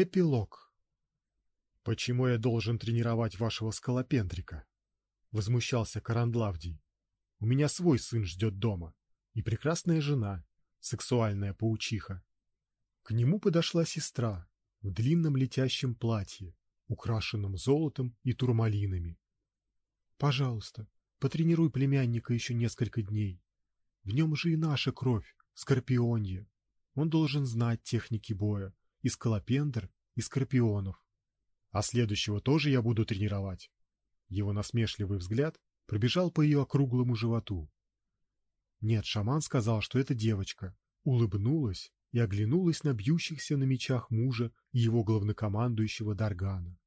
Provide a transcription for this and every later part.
Эпилог. Почему я должен тренировать вашего скалопендрика? Возмущался Карандлавдий. У меня свой сын ждет дома и прекрасная жена, сексуальная паучиха. К нему подошла сестра в длинном летящем платье, украшенном золотом и турмалинами. Пожалуйста, потренируй племянника еще несколько дней. В нем же и наша кровь, скорпионья. Он должен знать техники боя, и скалопендр, и скорпионов. А следующего тоже я буду тренировать. Его насмешливый взгляд пробежал по ее округлому животу. Нет, шаман сказал, что это девочка, улыбнулась и оглянулась на бьющихся на мечах мужа и его главнокомандующего Даргана.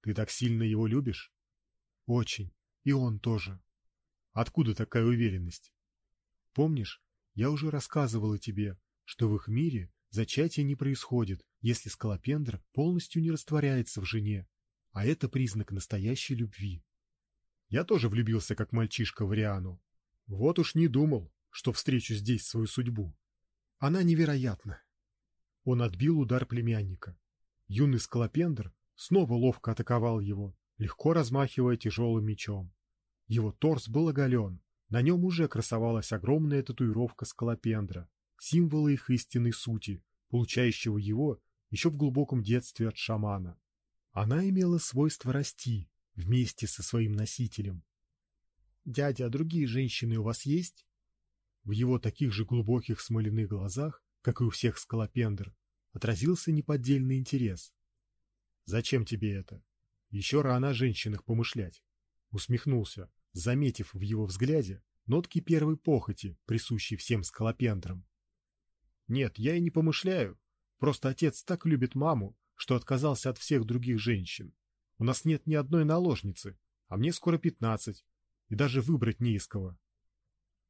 Ты так сильно его любишь? Очень. И он тоже. Откуда такая уверенность? Помнишь, я уже рассказывала тебе, что в их мире зачатие не происходит, если скалопендр полностью не растворяется в жене, а это признак настоящей любви. Я тоже влюбился как мальчишка в Риану. Вот уж не думал, что встречу здесь свою судьбу. Она невероятна. Он отбил удар племянника. Юный скалопендр снова ловко атаковал его, легко размахивая тяжелым мечом. Его торс был оголен, на нем уже красовалась огромная татуировка скалопендра, символа их истинной сути, получающего его еще в глубоком детстве от шамана. Она имела свойство расти вместе со своим носителем. Дядя, а другие женщины у вас есть? В его таких же глубоких смоляных глазах, как и у всех скалопендр, отразился неподдельный интерес. Зачем тебе это? Еще рано о женщинах помышлять. Усмехнулся, заметив в его взгляде нотки первой похоти, присущей всем скалопендрам. Нет, я и не помышляю. Просто отец так любит маму, что отказался от всех других женщин. У нас нет ни одной наложницы, а мне скоро пятнадцать, и даже выбрать не из кого.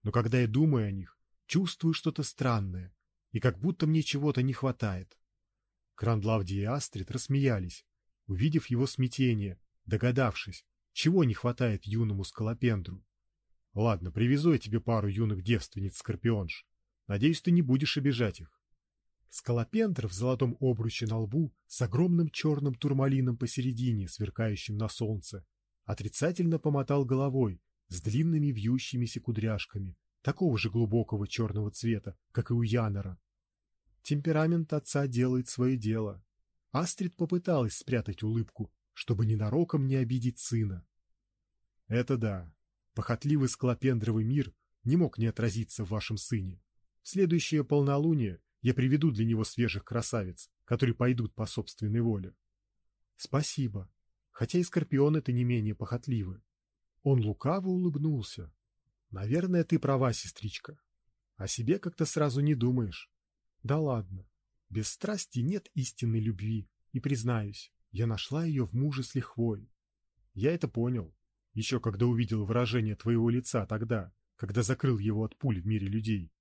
Но когда я думаю о них, чувствую что-то странное, и как будто мне чего-то не хватает. Крандлавди и Астрид рассмеялись, увидев его смятение, догадавшись, чего не хватает юному скалопендру. Ладно, привезу я тебе пару юных девственниц-скорпионш. Надеюсь, ты не будешь обижать их. Скалопендр в золотом обруче на лбу с огромным черным турмалином посередине, сверкающим на солнце, отрицательно помотал головой с длинными вьющимися кудряшками, такого же глубокого черного цвета, как и у Янора. Темперамент отца делает свое дело. Астрид попыталась спрятать улыбку, чтобы ненароком не обидеть сына. Это да, похотливый склопендровый мир не мог не отразиться в вашем сыне. Следующее полнолуние я приведу для него свежих красавиц, которые пойдут по собственной воле. Спасибо. Хотя и скорпионы это не менее похотливы. Он лукаво улыбнулся. Наверное, ты права, сестричка. О себе как-то сразу не думаешь. Да ладно. Без страсти нет истинной любви, и признаюсь, я нашла ее в муже с лихвой. Я это понял, еще когда увидел выражение твоего лица тогда, когда закрыл его от пуль в мире людей.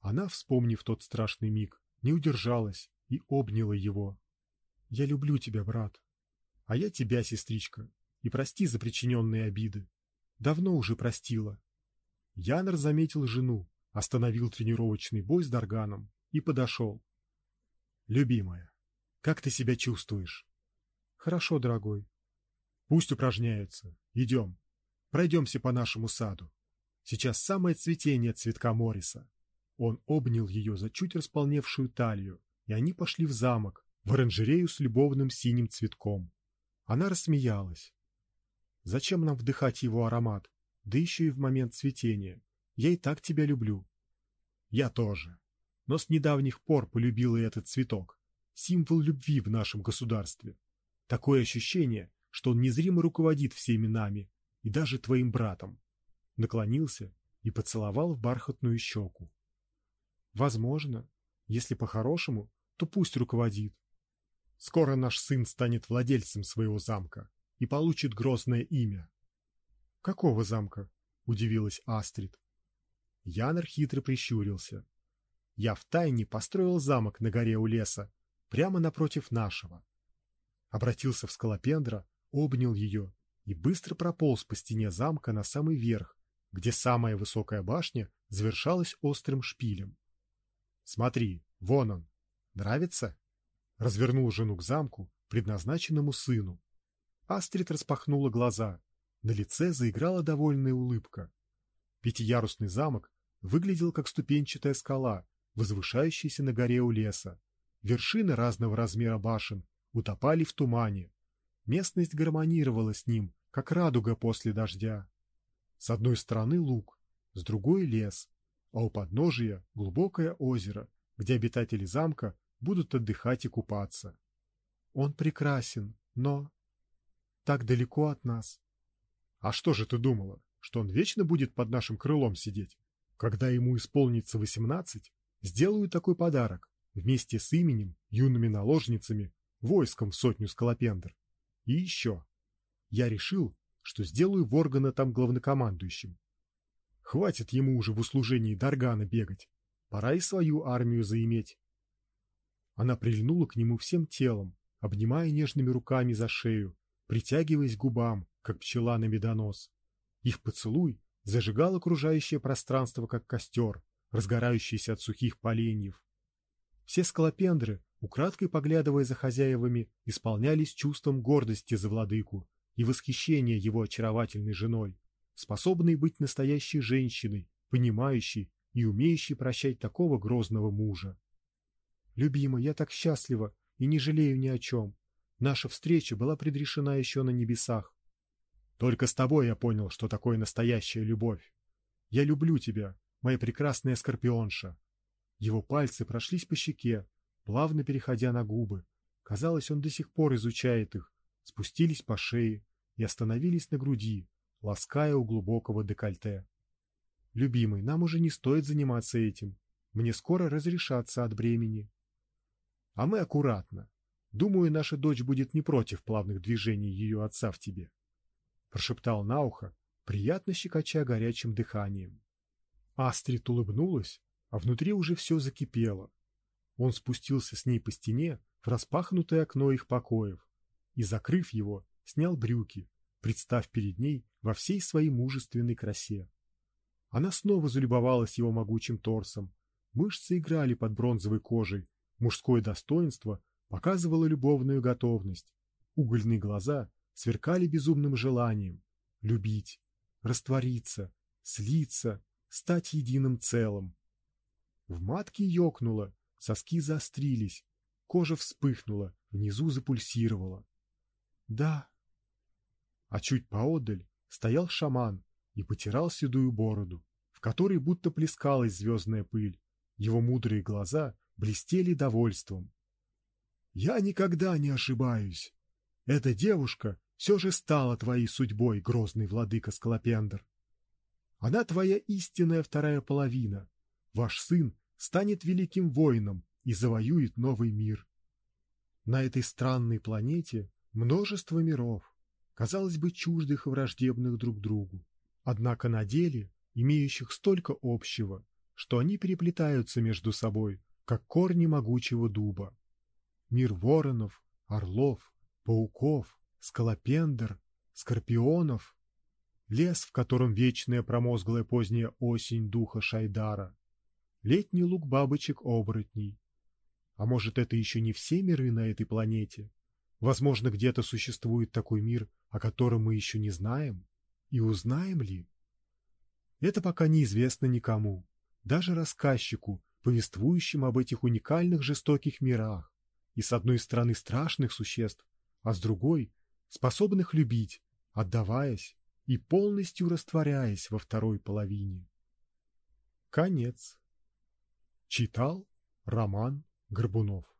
Она, вспомнив тот страшный миг, не удержалась и обняла его. Я люблю тебя, брат. А я тебя, сестричка, и прости за причиненные обиды. Давно уже простила. Янер заметил жену, остановил тренировочный бой с Дарганом и подошел. Любимая, как ты себя чувствуешь? Хорошо, дорогой. Пусть упражняются. Идем. Пройдемся по нашему саду. Сейчас самое цветение цветка Мориса. Он обнял ее за чуть располневшую талию, и они пошли в замок, в оранжерею с любовным синим цветком. Она рассмеялась. Зачем нам вдыхать его аромат, да еще и в момент цветения? Я и так тебя люблю. Я тоже. Но с недавних пор полюбила этот цветок, символ любви в нашем государстве. Такое ощущение, что он незримо руководит всеми нами и даже твоим братом. Наклонился и поцеловал в бархатную щеку. Возможно, если по-хорошему, то пусть руководит. Скоро наш сын станет владельцем своего замка и получит грозное имя. Какого замка? удивилась Астрид. Янер хитро прищурился. Я в тайне построил замок на горе у леса, прямо напротив нашего. Обратился в Скалопендра, обнял ее и быстро прополз по стене замка на самый верх, где самая высокая башня завершалась острым шпилем. Смотри, вон он. Нравится? развернул жену к замку, предназначенному сыну. Астрид распахнула глаза. На лице заиграла довольная улыбка. Пятиярусный замок выглядел как ступенчатая скала, возвышающаяся на горе у леса. Вершины разного размера башен утопали в тумане. Местность гармонировала с ним, как радуга после дождя. С одной стороны луг, с другой лес, а у подножия глубокое озеро, где обитатели замка будут отдыхать и купаться. Он прекрасен, но так далеко от нас. А что же ты думала, что он вечно будет под нашим крылом сидеть? Когда ему исполнится восемнадцать, сделаю такой подарок вместе с именем, юными наложницами, войском в сотню скалопендр. И еще. Я решил, что сделаю Воргана там главнокомандующим. Хватит ему уже в услужении Даргана бегать. Пора и свою армию заиметь. Она прильнула к нему всем телом, обнимая нежными руками за шею, притягиваясь губам, как пчела на медонос. Их поцелуй зажигал окружающее пространство, как костер, разгорающийся от сухих поленьев. Все скалопендры, украдкой поглядывая за хозяевами, исполнялись чувством гордости за владыку и восхищения его очаровательной женой, способной быть настоящей женщиной, понимающей и умеющей прощать такого грозного мужа. Любимый, я так счастлива и не жалею ни о чем. Наша встреча была предрешена еще на небесах. Только с тобой я понял, что такое настоящая любовь. Я люблю тебя, моя прекрасная скорпионша. Его пальцы прошлись по щеке, плавно переходя на губы. Казалось, он до сих пор изучает их, спустились по шее и остановились на груди, лаская у глубокого декольте. Любимый, нам уже не стоит заниматься этим. Мне скоро разрешаться от бремени. А мы аккуратно. Думаю, наша дочь будет не против плавных движений ее отца в тебе. Прошептал на ухо, приятно щекоча горячим дыханием. Астрид улыбнулась, а внутри уже все закипело. Он спустился с ней по стене в распахнутое окно их покоев и, закрыв его, снял брюки, представ перед ней во всей своей мужественной красе. Она снова залюбовалась его могучим торсом. Мышцы играли под бронзовой кожей, мужское достоинство показывало любовную готовность. Угольные глаза сверкали безумным желанием любить, раствориться, слиться, стать единым целым. В матке ёкнуло, соски заострились, кожа вспыхнула, внизу запульсировала. Да. А чуть поодаль стоял шаман и потирал седую бороду, в которой будто плескалась звездная пыль. Его мудрые глаза блестели довольством. Я никогда не ошибаюсь. Эта девушка все же стала твоей судьбой, грозный владыка Скалопендр. Она твоя истинная вторая половина. Ваш сын станет великим воином и завоюет новый мир. На этой странной планете множество миров, казалось бы, чуждых и враждебных друг другу, однако на деле имеющих столько общего, что они переплетаются между собой, как корни могучего дуба. Мир воронов, орлов, пауков, скалопендр, скорпионов, лес, в котором вечная промозглая поздняя осень духа Шайдара, летний луг бабочек-оборотней. А может, это еще не все миры на этой планете? Возможно, где-то существует такой мир, о котором мы еще не знаем? И узнаем ли? Это пока неизвестно никому, даже рассказчику, повествующему об этих уникальных жестоких мирах, и с одной стороны страшных существ, а с другой способных любить, отдаваясь и полностью растворяясь во второй половине. Конец. Читал Роман Горбунов